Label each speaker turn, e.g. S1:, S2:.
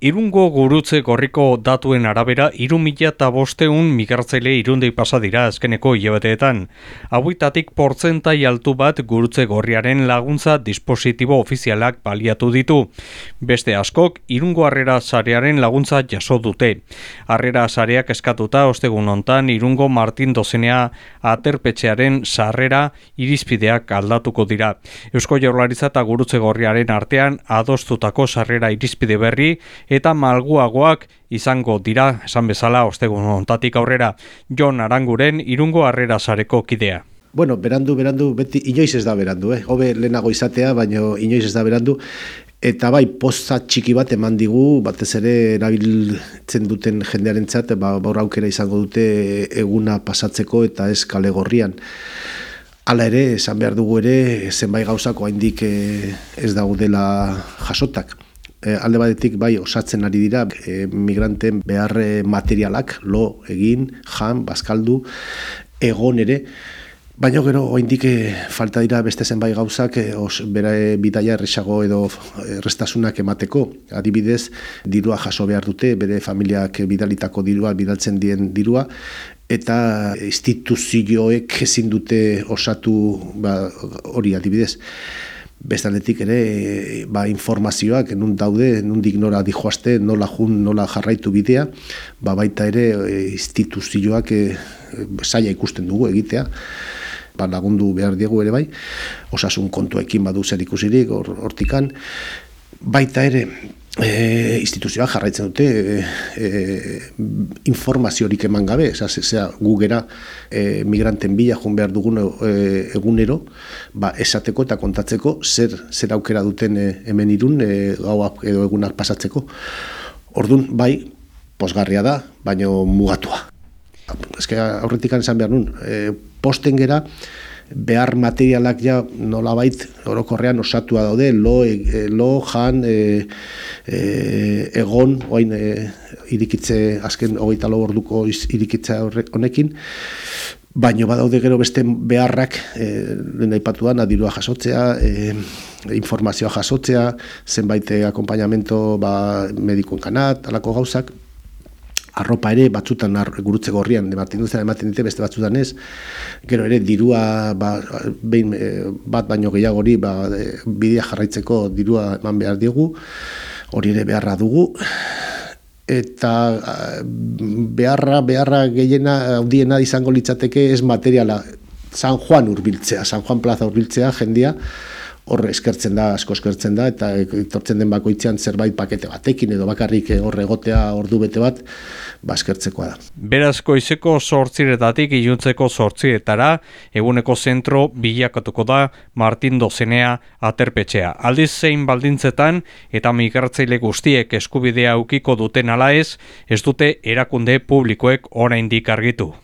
S1: Irungo gurutze gorriko datuen arabera, iru mila eta bosteun migartzaile irundei pasa dira azkeneko hilabeteetan. Hauitatik portzentai altu bat gurutze gorriaren laguntza dispositibo ofizialak baliatu ditu. Beste askok, irungo harrera zarearen laguntza jaso dute. Harrera zareak eskatuta ostegun ontan, irungo Martin dozenea aterpetxearen sarrera irizpideak aldatuko dira. Eusko jaurlaritza eta gurutze gorriaren artean adostutako sarrera irizpide berri, eta malguagoak izango dira, esan bezala, ostegun ontatik aurrera, Jon Aranguren irungo harrera sareko kidea.
S2: Bueno, berandu, berandu, beti inoiz ez da berandu, eh? Hobe lehenago izatea, baino inoiz ez da berandu. Eta bai, poza txiki bat eman digu, batez ere erabiltzen duten jendearen txat, ba, baur aukera izango dute eguna pasatzeko eta ez kale gorrian. Hala ere, esan behar dugu ere, zenbait gauzako haindik eh, ez daudela jasotak e, alde batetik bai osatzen ari dira e, migranten beharre materialak, lo egin, jan, bazkaldu, egon ere, Baina gero, oindik falta dira beste zenbait gauzak os, bera bidaia erresago edo errestasunak emateko. Adibidez, dirua jaso behar dute, bere familiak bidalitako dirua, bidaltzen dien dirua, eta instituzioek ezin dute osatu ba, hori adibidez. Bestaldetik ere ba, informazioak nun daude, nun dignora dijoazte, nola jun, nola jarraitu bidea, ba, baita ere e, instituzioak e, saia ikusten dugu egitea, ba, lagundu behar diegu ere bai, osasun kontuekin badu zer ikusirik, hortikan, baita ere e, instituzioa jarraitzen dute e, e, informaziorik eman gabe, eza, zera, gugera e, migranten bila joan behar dugun e, egunero, ba, esateko eta kontatzeko zer, zer aukera duten e, hemen irun e, gauak edo egunak pasatzeko. Ordun bai, posgarria da, baino mugatua. Ez aurretik esan behar nun, e, posten gera, behar materialak ja nolabait orokorrean osatua daude, lo, e, lo jan, e, e, egon, oain e, irikitze, azken hogeita lo orduko irikitza honekin, baino badaude gero beste beharrak, e, lehen aipatuan, adirua jasotzea, e, informazioa jasotzea, zenbait akompainamento ba, medikuen kanat, alako gauzak, arropa ere batzutan ar, gurutze gorrian ematen duzera ematen dite beste batzutan ez. Gero ere dirua ba, behin, eh, bat baino gehiagori ba, bidea jarraitzeko dirua eman behar digu hori ere beharra dugu. Eta eh, beharra beharra gehiena handiena izango litzateke ez materiala. San Juan urbiltzea, San Juan plaza urbiltzea jendia hor eskertzen da, asko eskertzen da, eta etortzen den bakoitzean zerbait pakete batekin edo bakarrik hor egotea ordu bete bat, ba eskertzekoa da.
S1: Berazko izeko sortziretatik iluntzeko sortziretara, eguneko zentro bilakatuko da Martin Dozenea aterpetxea. Aldiz zein baldintzetan eta migartzaile guztiek eskubidea ukiko duten ala ez, ez dute erakunde publikoek oraindik argitu.